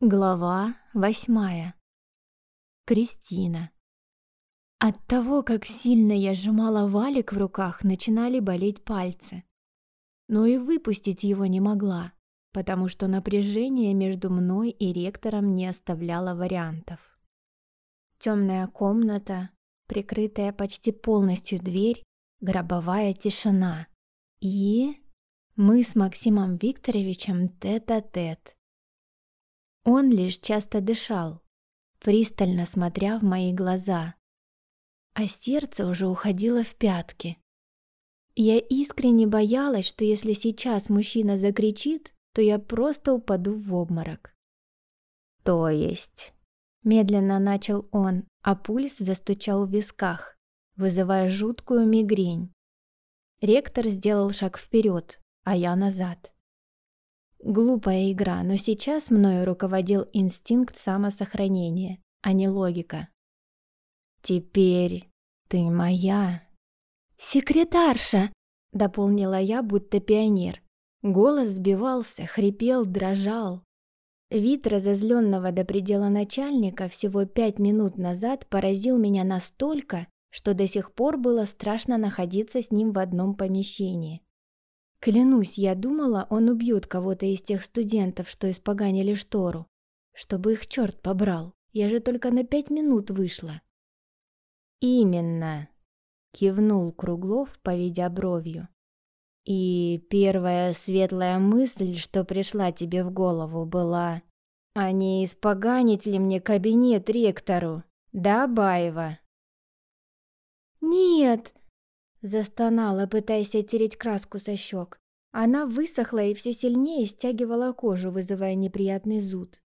Глава восьмая. Кристина. От того, как сильно я сжимала валик в руках, начинали болеть пальцы. Но и выпустить его не могла, потому что напряжение между мной и ректором не оставляло вариантов. Темная комната, прикрытая почти полностью дверь, гробовая тишина. И мы с Максимом Викторовичем тет-а-тет. -тет. Он лишь часто дышал, пристально смотря в мои глаза, а сердце уже уходило в пятки. Я искренне боялась, что если сейчас мужчина закричит, то я просто упаду в обморок. «То есть?» – медленно начал он, а пульс застучал в висках, вызывая жуткую мигрень. Ректор сделал шаг вперед, а я назад. Глупая игра, но сейчас мною руководил инстинкт самосохранения, а не логика. «Теперь ты моя». «Секретарша!» — дополнила я, будто пионер. Голос сбивался, хрипел, дрожал. Вид разозленного до предела начальника всего пять минут назад поразил меня настолько, что до сих пор было страшно находиться с ним в одном помещении. Клянусь, я думала, он убьет кого-то из тех студентов, что испоганили штору. Чтобы их черт побрал. Я же только на пять минут вышла. «Именно», — кивнул Круглов, поведя бровью. «И первая светлая мысль, что пришла тебе в голову, была, а не испоганить ли мне кабинет ректору, да, Баева?» «Нет!» Застонала, пытаясь оттереть краску со щек. Она высохла и все сильнее стягивала кожу, вызывая неприятный зуд.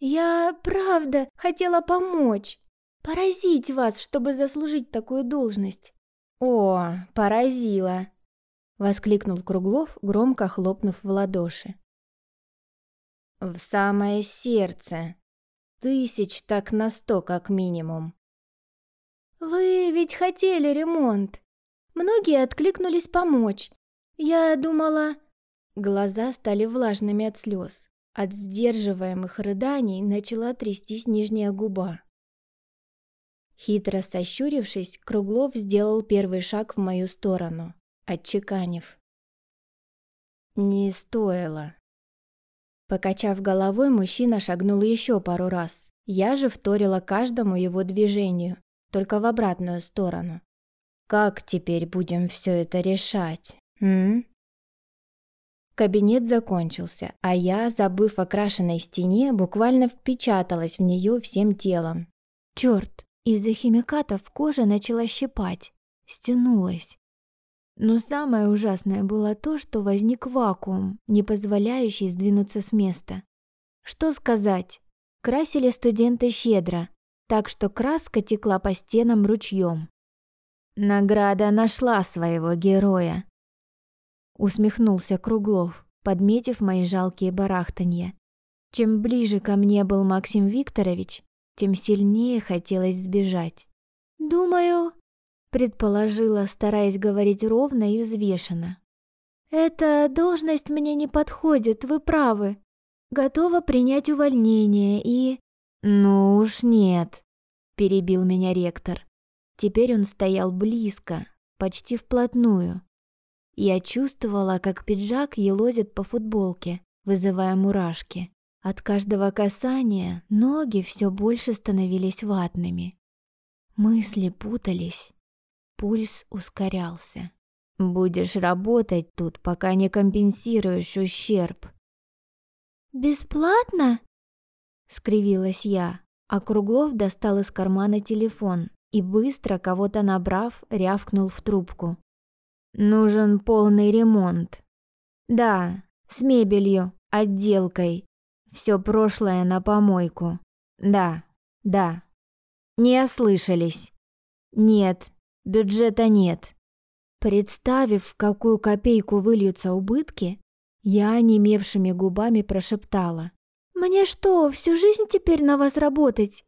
«Я, правда, хотела помочь. Поразить вас, чтобы заслужить такую должность». «О, поразила!» — воскликнул Круглов, громко хлопнув в ладоши. «В самое сердце. Тысяч так на сто, как минимум». «Вы ведь хотели ремонт?» Многие откликнулись помочь. Я думала... Глаза стали влажными от слез. От сдерживаемых рыданий начала трястись нижняя губа. Хитро сощурившись, Круглов сделал первый шаг в мою сторону, отчеканив. «Не стоило». Покачав головой, мужчина шагнул еще пару раз. Я же вторила каждому его движению, только в обратную сторону. Как теперь будем все это решать, м? Кабинет закончился, а я, забыв о крашенной стене, буквально впечаталась в нее всем телом. Черт, из-за химикатов кожа начала щипать, стянулась. Но самое ужасное было то, что возник вакуум, не позволяющий сдвинуться с места. Что сказать? Красили студенты щедро, так что краска текла по стенам ручьем. Награда нашла своего героя. Усмехнулся Круглов, подметив мои жалкие барахтанья. Чем ближе ко мне был Максим Викторович, тем сильнее хотелось сбежать. «Думаю», — предположила, стараясь говорить ровно и взвешенно. «Эта должность мне не подходит, вы правы. Готова принять увольнение и...» «Ну уж нет», — перебил меня ректор. Теперь он стоял близко, почти вплотную. Я чувствовала, как пиджак елозит по футболке, вызывая мурашки. От каждого касания ноги все больше становились ватными. Мысли путались, пульс ускорялся. «Будешь работать тут, пока не компенсируешь ущерб». «Бесплатно?» — скривилась я, а Круглов достал из кармана телефон и быстро, кого-то набрав, рявкнул в трубку. «Нужен полный ремонт. Да, с мебелью, отделкой. Все прошлое на помойку. Да, да. Не ослышались. Нет, бюджета нет». Представив, в какую копейку выльются убытки, я онемевшими губами прошептала. «Мне что, всю жизнь теперь на вас работать?»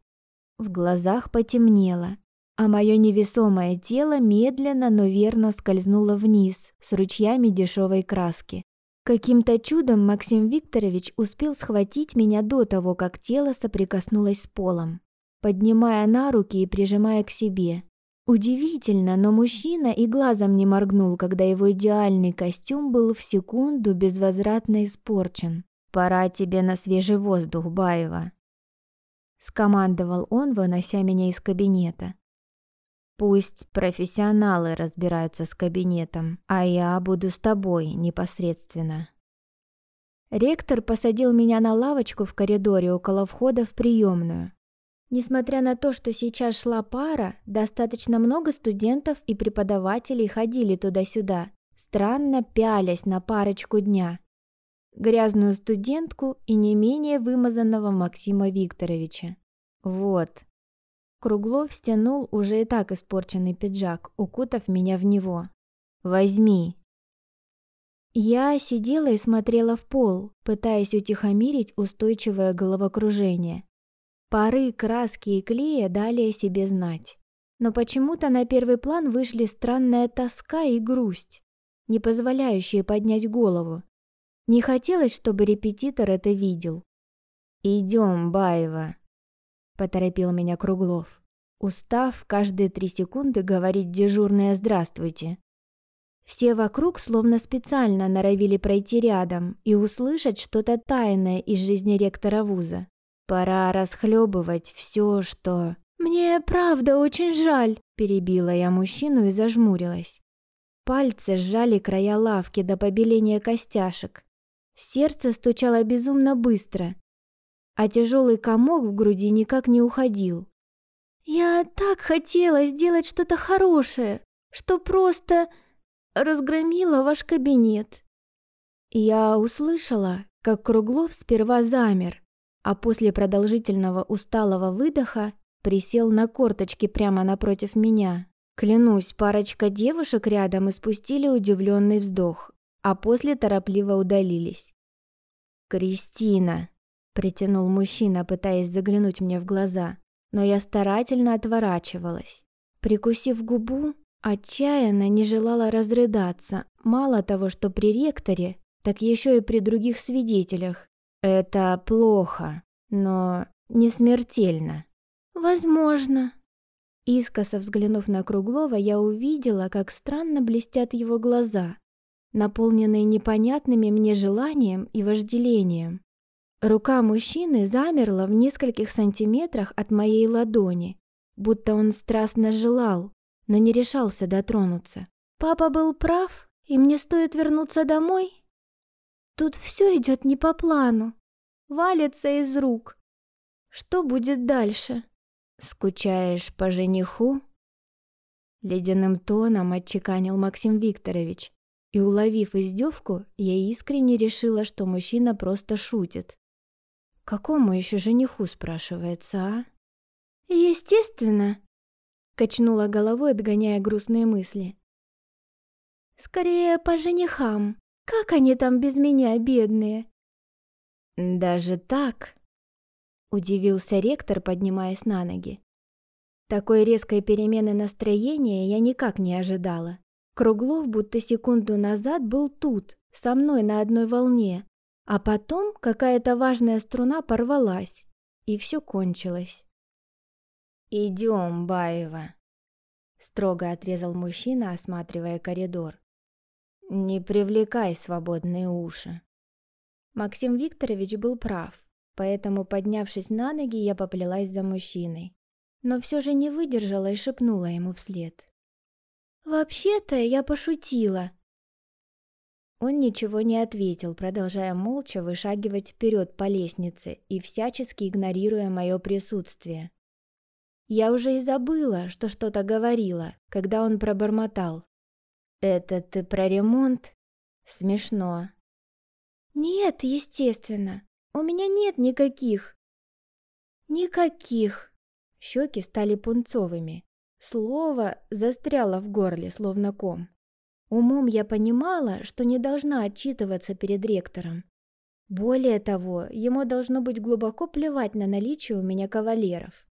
В глазах потемнело, а мое невесомое тело медленно, но верно скользнуло вниз с ручьями дешевой краски. Каким-то чудом Максим Викторович успел схватить меня до того, как тело соприкоснулось с полом, поднимая на руки и прижимая к себе. Удивительно, но мужчина и глазом не моргнул, когда его идеальный костюм был в секунду безвозвратно испорчен. «Пора тебе на свежий воздух, Баева», — скомандовал он, вынося меня из кабинета. «Пусть профессионалы разбираются с кабинетом, а я буду с тобой непосредственно». Ректор посадил меня на лавочку в коридоре около входа в приемную. Несмотря на то, что сейчас шла пара, достаточно много студентов и преподавателей ходили туда-сюда, странно пялясь на парочку дня. Грязную студентку и не менее вымазанного Максима Викторовича. Вот. Круглов стянул уже и так испорченный пиджак, укутав меня в него. «Возьми». Я сидела и смотрела в пол, пытаясь утихомирить устойчивое головокружение. Пары краски и клея дали о себе знать. Но почему-то на первый план вышли странная тоска и грусть, не позволяющие поднять голову. Не хотелось, чтобы репетитор это видел. «Идем, Баева», — поторопил меня Круглов, устав каждые три секунды говорить дежурное «здравствуйте». Все вокруг словно специально норовили пройти рядом и услышать что-то тайное из жизни ректора вуза. Пора расхлебывать все, что... «Мне правда очень жаль», – перебила я мужчину и зажмурилась. Пальцы сжали края лавки до побеления костяшек. Сердце стучало безумно быстро, а тяжелый комок в груди никак не уходил. «Я так хотела сделать что-то хорошее, что просто разгромила ваш кабинет». Я услышала, как Круглов сперва замер, а после продолжительного усталого выдоха присел на корточки прямо напротив меня. Клянусь, парочка девушек рядом испустили удивленный вздох, а после торопливо удалились. «Кристина!» – притянул мужчина, пытаясь заглянуть мне в глаза, но я старательно отворачивалась. Прикусив губу, отчаянно не желала разрыдаться, мало того, что при ректоре, так еще и при других свидетелях, это плохо, но не смертельно. Возможно. Искоса взглянув на Круглова, я увидела, как странно блестят его глаза, наполненные непонятными мне желанием и вожделением. Рука мужчины замерла в нескольких сантиметрах от моей ладони, будто он страстно желал, но не решался дотронуться. Папа был прав, и мне стоит вернуться домой? Тут все идет не по плану. Валится из рук. Что будет дальше? Скучаешь по жениху? Ледяным тоном отчеканил Максим Викторович. И, уловив издевку, я искренне решила, что мужчина просто шутит. «Какому еще жениху?» – спрашивается, а? «Естественно!» – качнула головой, отгоняя грустные мысли. «Скорее по женихам!» Как они там без меня, бедные?» «Даже так?» – удивился ректор, поднимаясь на ноги. Такой резкой перемены настроения я никак не ожидала. Круглов будто секунду назад был тут, со мной на одной волне, а потом какая-то важная струна порвалась, и все кончилось. «Идем, Баева», — строго отрезал мужчина, осматривая коридор. Не привлекай свободные уши. Максим Викторович был прав, поэтому, поднявшись на ноги, я поплелась за мужчиной. Но все же не выдержала и шепнула ему вслед. «Вообще-то я пошутила». Он ничего не ответил, продолжая молча вышагивать вперед по лестнице и всячески игнорируя мое присутствие. Я уже и забыла, что что-то говорила, когда он пробормотал. «Это ты про ремонт? Смешно». «Нет, естественно. У меня нет никаких». «Никаких». Щеки стали пунцовыми. Слово застряло в горле, словно ком. Умом я понимала, что не должна отчитываться перед ректором. Более того, ему должно быть глубоко плевать на наличие у меня кавалеров.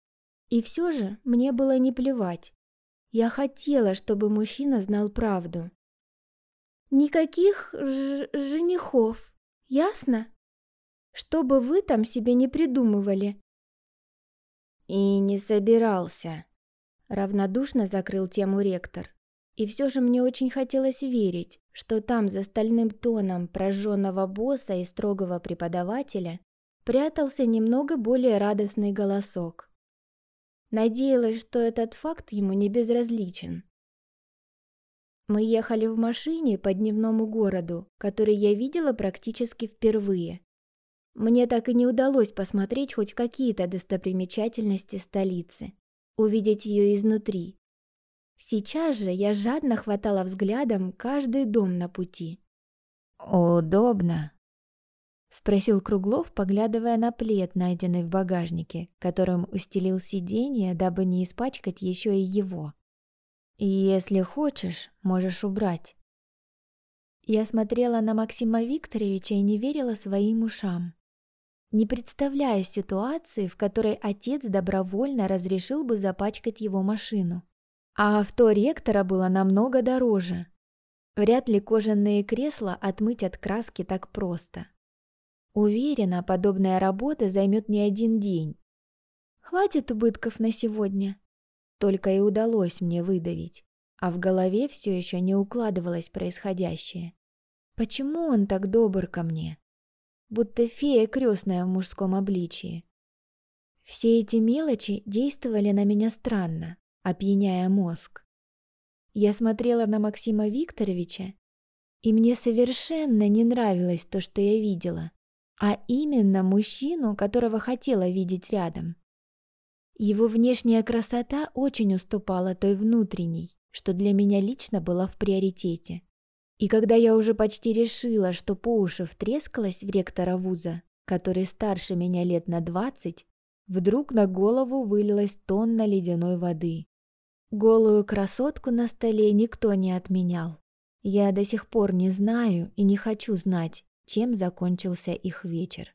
И все же мне было не плевать. Я хотела, чтобы мужчина знал правду. Никаких женихов, ясно? Что бы вы там себе не придумывали. И не собирался. Равнодушно закрыл тему ректор. И все же мне очень хотелось верить, что там за стальным тоном прожженного босса и строгого преподавателя прятался немного более радостный голосок. Надеялась, что этот факт ему не безразличен. Мы ехали в машине по дневному городу, который я видела практически впервые. Мне так и не удалось посмотреть хоть какие-то достопримечательности столицы, увидеть ее изнутри. Сейчас же я жадно хватала взглядом каждый дом на пути. «Удобно?» — спросил Круглов, поглядывая на плед, найденный в багажнике, которым устелил сиденье, дабы не испачкать еще и его. «Если хочешь, можешь убрать». Я смотрела на Максима Викторовича и не верила своим ушам. Не представляю ситуации, в которой отец добровольно разрешил бы запачкать его машину. А авто ректора было намного дороже. Вряд ли кожаные кресла отмыть от краски так просто. Уверена, подобная работа займет не один день. Хватит убытков на сегодня. Только и удалось мне выдавить, а в голове все еще не укладывалось происходящее. Почему он так добр ко мне? будто фея крестная в мужском обличии. Все эти мелочи действовали на меня странно, опьяняя мозг. Я смотрела на Максима Викторовича, и мне совершенно не нравилось то, что я видела, а именно мужчину, которого хотела видеть рядом. Его внешняя красота очень уступала той внутренней, что для меня лично была в приоритете. И когда я уже почти решила, что по уши втрескалась в ректора вуза, который старше меня лет на двадцать, вдруг на голову вылилась тонна ледяной воды. Голую красотку на столе никто не отменял. Я до сих пор не знаю и не хочу знать, чем закончился их вечер.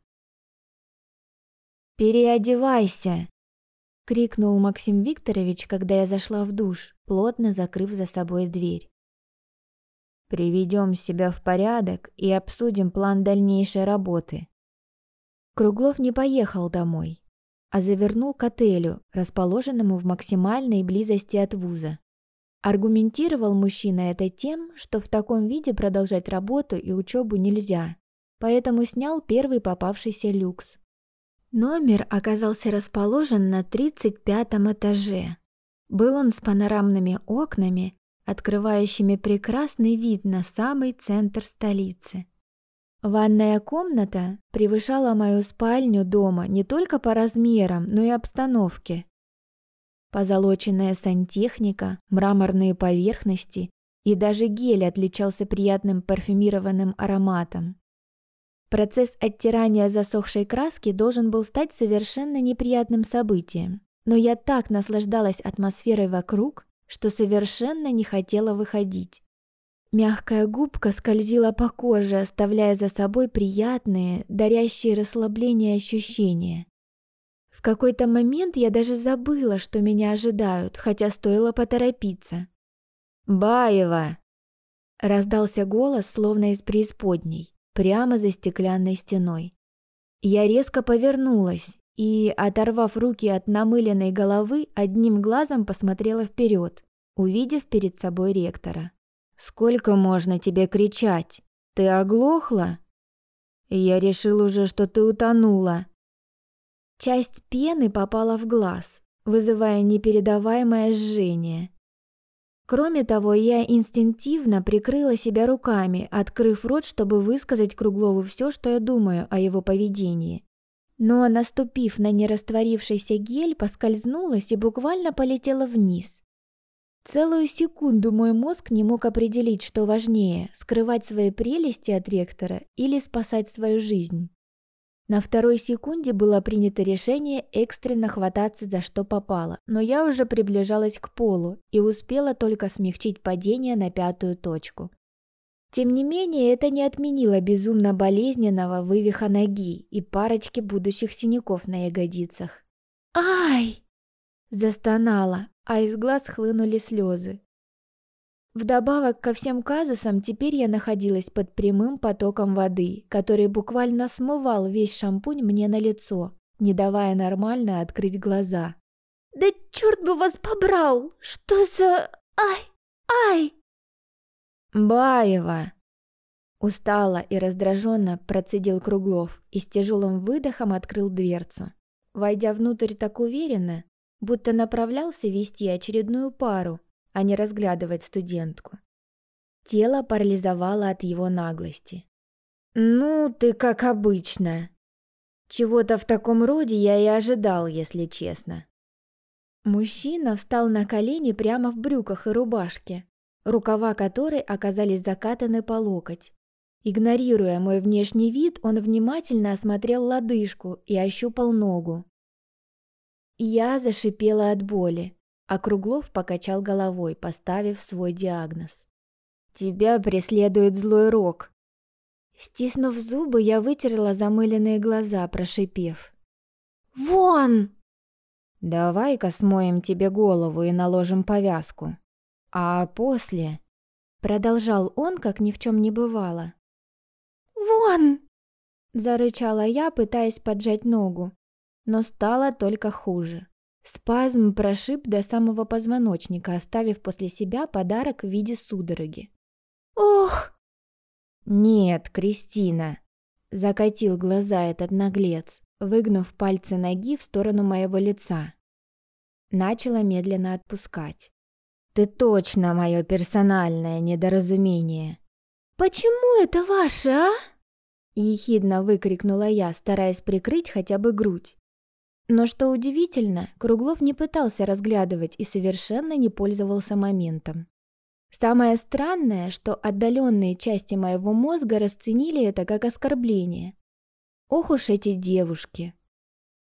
«Переодевайся!» — крикнул Максим Викторович, когда я зашла в душ, плотно закрыв за собой дверь. Приведем себя в порядок и обсудим план дальнейшей работы. Круглов не поехал домой, а завернул к отелю, расположенному в максимальной близости от вуза. Аргументировал мужчина это тем, что в таком виде продолжать работу и учебу нельзя, поэтому снял первый попавшийся люкс. Номер оказался расположен на 35 этаже. Был он с панорамными окнами открывающими прекрасный вид на самый центр столицы. Ванная комната превышала мою спальню дома не только по размерам, но и обстановке. Позолоченная сантехника, мраморные поверхности и даже гель отличался приятным парфюмированным ароматом. Процесс оттирания засохшей краски должен был стать совершенно неприятным событием, но я так наслаждалась атмосферой вокруг, что совершенно не хотела выходить. Мягкая губка скользила по коже, оставляя за собой приятные, дарящие расслабление ощущения. В какой-то момент я даже забыла, что меня ожидают, хотя стоило поторопиться. «Баева!» Раздался голос, словно из преисподней, прямо за стеклянной стеной. Я резко повернулась и, оторвав руки от намыленной головы, одним глазом посмотрела вперед, увидев перед собой ректора. «Сколько можно тебе кричать? Ты оглохла?» «Я решил уже, что ты утонула». Часть пены попала в глаз, вызывая непередаваемое жжение. Кроме того, я инстинктивно прикрыла себя руками, открыв рот, чтобы высказать Круглову все, что я думаю о его поведении. Но, наступив на нерастворившийся гель, поскользнулась и буквально полетела вниз. Целую секунду мой мозг не мог определить, что важнее – скрывать свои прелести от ректора или спасать свою жизнь. На второй секунде было принято решение экстренно хвататься за что попало, но я уже приближалась к полу и успела только смягчить падение на пятую точку. Тем не менее, это не отменило безумно болезненного вывиха ноги и парочки будущих синяков на ягодицах. «Ай!» Застонала, а из глаз хлынули слезы. Вдобавок ко всем казусам, теперь я находилась под прямым потоком воды, который буквально смывал весь шампунь мне на лицо, не давая нормально открыть глаза. «Да черт бы вас побрал! Что за... Ай! Ай!» «Баева!» Устало и раздраженно процедил Круглов и с тяжелым выдохом открыл дверцу. Войдя внутрь так уверенно, будто направлялся вести очередную пару, а не разглядывать студентку. Тело парализовало от его наглости. «Ну, ты как обычно. Чего-то в таком роде я и ожидал, если честно». Мужчина встал на колени прямо в брюках и рубашке, рукава которой оказались закатаны по локоть. Игнорируя мой внешний вид, он внимательно осмотрел лодыжку и ощупал ногу. Я зашипела от боли, а Круглов покачал головой, поставив свой диагноз. «Тебя преследует злой рок». Стиснув зубы, я вытерла замыленные глаза, прошипев. «Вон!» «Давай-ка смоем тебе голову и наложим повязку. А после...» Продолжал он, как ни в чем не бывало. «Вон!» Зарычала я, пытаясь поджать ногу, но стало только хуже. Спазм прошиб до самого позвоночника, оставив после себя подарок в виде судороги. «Ох!» «Нет, Кристина!» — закатил глаза этот наглец, выгнув пальцы ноги в сторону моего лица. Начала медленно отпускать. «Ты точно мое персональное недоразумение!» «Почему это ваше, а?» Ехидно выкрикнула я, стараясь прикрыть хотя бы грудь. Но что удивительно, Круглов не пытался разглядывать и совершенно не пользовался моментом. Самое странное, что отдаленные части моего мозга расценили это как оскорбление. Ох уж эти девушки.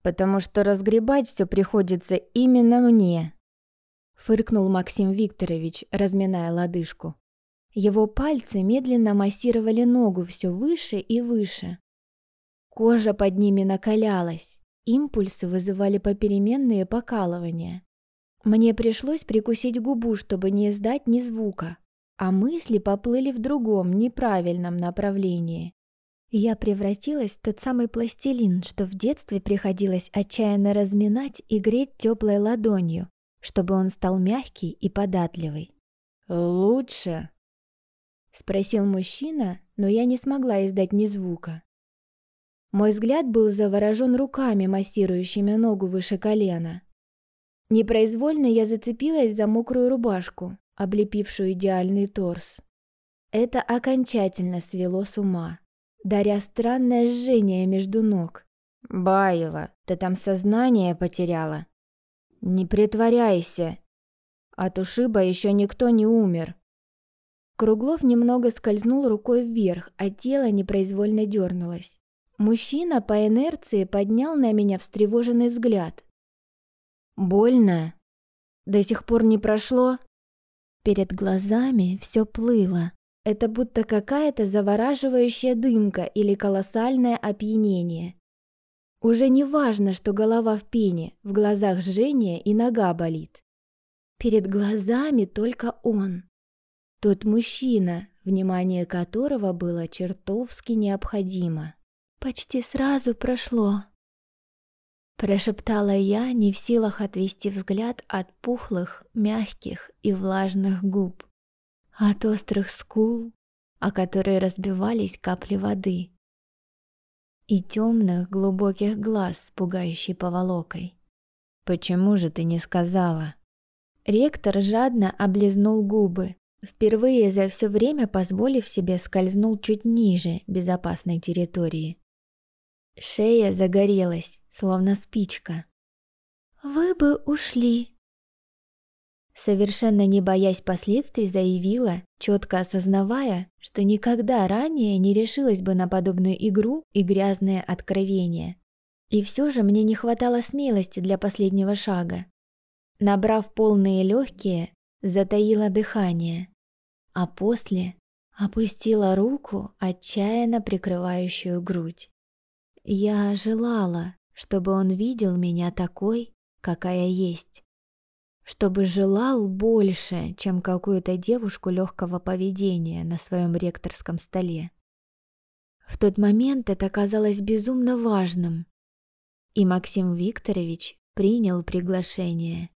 Потому что разгребать все приходится именно мне. Фыркнул Максим Викторович, разминая лодыжку. Его пальцы медленно массировали ногу все выше и выше. Кожа под ними накалялась. Импульсы вызывали попеременные покалывания. Мне пришлось прикусить губу, чтобы не издать ни звука, а мысли поплыли в другом, неправильном направлении. Я превратилась в тот самый пластилин, что в детстве приходилось отчаянно разминать и греть теплой ладонью, чтобы он стал мягкий и податливый. «Лучше?» — спросил мужчина, но я не смогла издать ни звука. Мой взгляд был заворожен руками, массирующими ногу выше колена. Непроизвольно я зацепилась за мокрую рубашку, облепившую идеальный торс. Это окончательно свело с ума, даря странное жжение между ног. «Баева, ты там сознание потеряла?» «Не притворяйся!» От ушиба еще никто не умер. Круглов немного скользнул рукой вверх, а тело непроизвольно дернулось. Мужчина по инерции поднял на меня встревоженный взгляд. «Больно? До сих пор не прошло?» Перед глазами все плыло. Это будто какая-то завораживающая дымка или колоссальное опьянение. Уже не важно, что голова в пене, в глазах жжение и нога болит. Перед глазами только он. Тот мужчина, внимание которого было чертовски необходимо. «Почти сразу прошло», — прошептала я, не в силах отвести взгляд от пухлых, мягких и влажных губ, от острых скул, о которые разбивались капли воды, и темных глубоких глаз с пугающей поволокой. «Почему же ты не сказала?» Ректор жадно облизнул губы, впервые за все время позволив себе скользнул чуть ниже безопасной территории. Шея загорелась, словно спичка. «Вы бы ушли!» Совершенно не боясь последствий, заявила, четко осознавая, что никогда ранее не решилась бы на подобную игру и грязное откровение. И все же мне не хватало смелости для последнего шага. Набрав полные легкие, затаила дыхание, а после опустила руку, отчаянно прикрывающую грудь. Я желала, чтобы он видел меня такой, какая есть. чтобы желал больше, чем какую-то девушку легкого поведения на своем ректорском столе. В тот момент это казалось безумно важным, и Максим Викторович принял приглашение.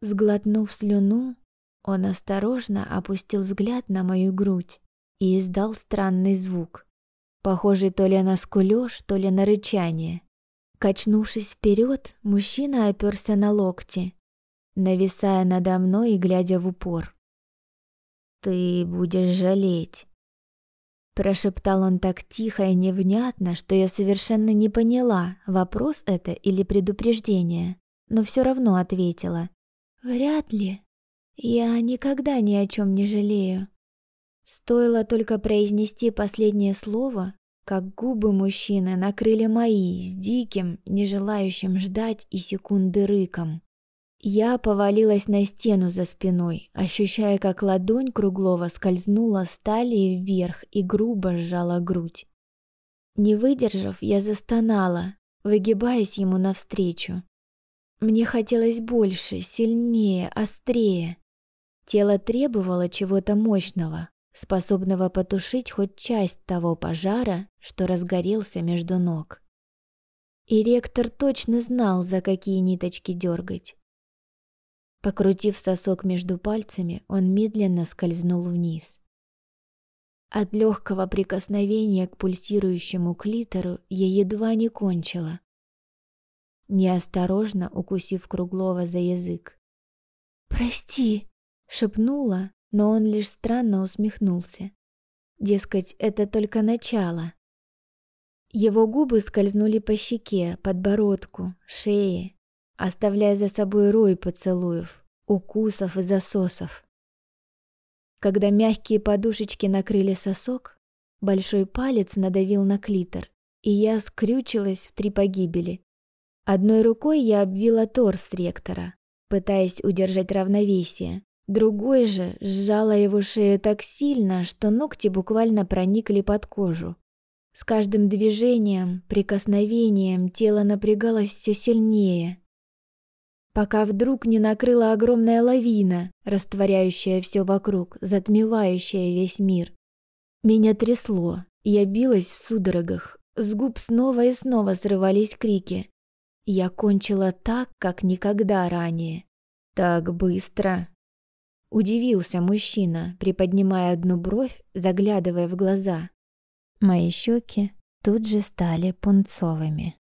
Сглотнув слюну, он осторожно опустил взгляд на мою грудь и издал странный звук, похожий то ли на скулёж, то ли на рычание. Качнувшись вперед, мужчина оперся на локти, нависая надо мной и глядя в упор. «Ты будешь жалеть», Прошептал он так тихо и невнятно, что я совершенно не поняла, вопрос это или предупреждение, но все равно ответила. «Вряд ли. Я никогда ни о чем не жалею». Стоило только произнести последнее слово, как губы мужчины накрыли мои с диким, не желающим ждать и секунды рыком. Я повалилась на стену за спиной, ощущая, как ладонь Круглова скользнула с талии вверх и грубо сжала грудь. Не выдержав, я застонала, выгибаясь ему навстречу. Мне хотелось больше, сильнее, острее. Тело требовало чего-то мощного, способного потушить хоть часть того пожара, что разгорелся между ног. И ректор точно знал, за какие ниточки дергать. Покрутив сосок между пальцами, он медленно скользнул вниз. От легкого прикосновения к пульсирующему клитору я едва не кончила, неосторожно укусив Круглова за язык. «Прости!» — шепнула, но он лишь странно усмехнулся. Дескать, это только начало. Его губы скользнули по щеке, подбородку, шее, оставляя за собой рой поцелуев, укусов и засосов. Когда мягкие подушечки накрыли сосок, большой палец надавил на клитор, и я скрючилась в три погибели. Одной рукой я обвила торс ректора, пытаясь удержать равновесие, другой же сжала его шею так сильно, что ногти буквально проникли под кожу. С каждым движением, прикосновением тело напрягалось все сильнее, пока вдруг не накрыла огромная лавина, растворяющая все вокруг, затмевающая весь мир. Меня трясло, я билась в судорогах, с губ снова и снова срывались крики. Я кончила так, как никогда ранее. Так быстро. Удивился мужчина, приподнимая одну бровь, заглядывая в глаза. Мои щеки тут же стали пунцовыми.